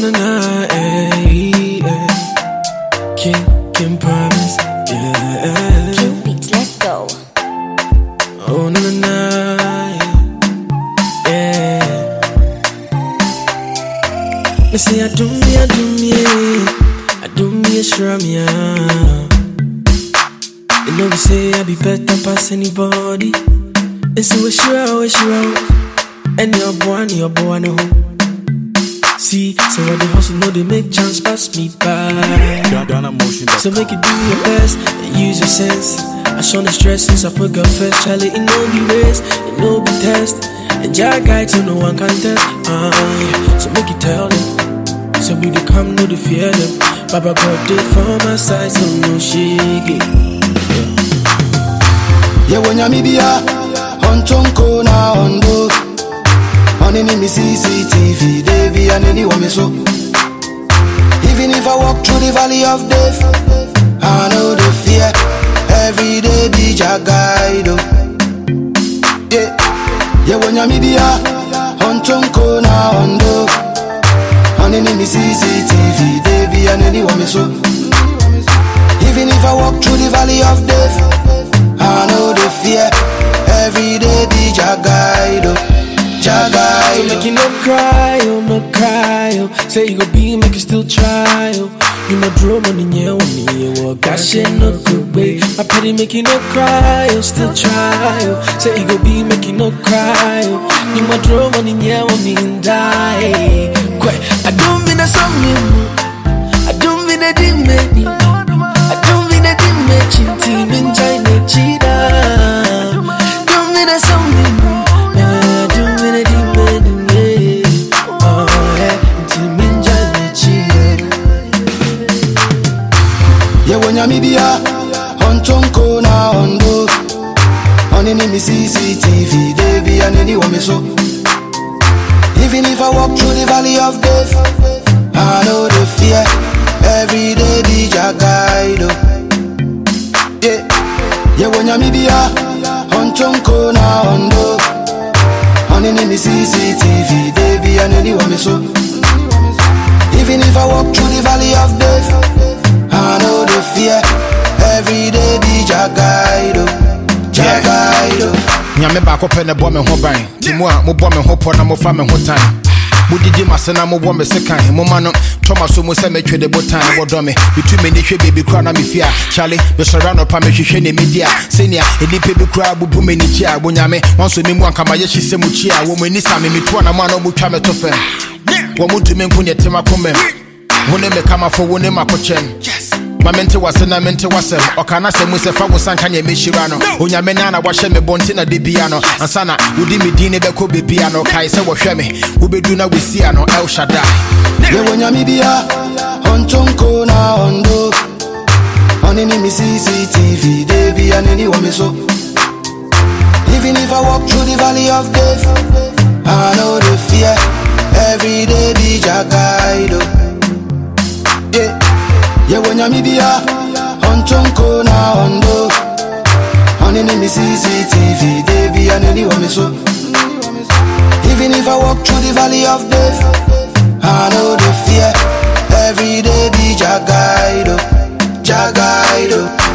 na na, eh, eh. King, promise, yeah. King Beats, let's go. Oh na na yeah. Me say I do me, I do me, I do me a shrum yeah. You know we say I be better past anybody. It's a wish you wish you. And your boy, your boy, no. See, so when the hustle know they make chance pass me by. GhanaMotion. So make it do your best and use your sense. I show the stress since I put God first. Charlie, it no be race, it no be test. And Jah guide so no one can test. Uh, yeah. So make it tell them. So we they come, no they fear them. Baba God did for my side, so no shake it. yewe nyamibia ontonko na ondo onini mi cctv debi aneni wome so. Even if i walk through the valley of death i know the fear. Every day be jagaido oh. yeah. Yewe nyamibia ontonko na ondo onini mi cctv debi aneni wome so. Even if i walk through the valley of death I know the fear. Every day be Jagaido. So make you no cry, oh no cry, oh. Say you go be, make you still try, oh. You know draw money, yeah, on me, oh. Gosh, shit, no good way. I pity make you no cry, oh. Still try, oh. Say you go be, make you no cry, oh. You know draw money, yeah, on me die. Quite, I don't mean a song, I don't mean a dimmy. I don't mi cctv debi aneni wome so. Even if i walk through the valley of death i know the fear. Every day be jagaido yeah yewe nyamibia ontonko na ondo onini mi cctv they debi aneni wome so. Even if I walk through the valley of death, I know the fear. Every day be Jagaido. Nyame baako pɛ ne bɔ me ho ban. Ti mu a mobɔ me ho pɔ na mofa me ho tan. Modidi mase na mobɔ me se kan. Moma no tɔma so mu sɛ metwe de botan. Wɔdɔ me metu m'ani hwɛ baabi kora na mefie a. Kyale mesɔre anɔpa mehwehwɛ ne medi a. Sɛnea nnipa bi koraa bubu m'ani kyi a. Bonyame wanso me mu ankamayɛ hye sɛ mu kyi a. Wɔ mu ani sa me metoa na mu a na ɔmotwa me to fam. Wɔ mo ntumi nko neɛ tem akomam wo ne me kamafo wo ne makokyɛm ma mente wase na mente wasɛm ɔka na sɛ mu sɛ fa wo sanka neɛ mɛhyira no onyame na na wahyɛ me bɔnte na de bia no ansa na wodi me din ne bɛkɔ bebia no kae sɛ wɔhwɛ me wobɛdu na wɔsia no el shaddai Yewe nyamibia, ontonko na ondo. Onini mi CCTV, debi aneni wame so. Even if I walk through the valley of death, I know the fear. Every day be Jagaido. Oh. Yeah. Yewe nyamibia, ontonko na ondo. Onini mi CCTV, debi so. Even if I walk through the valley of death, I know the fear. Every day be Jagaido, oh. Jagaido. Oh.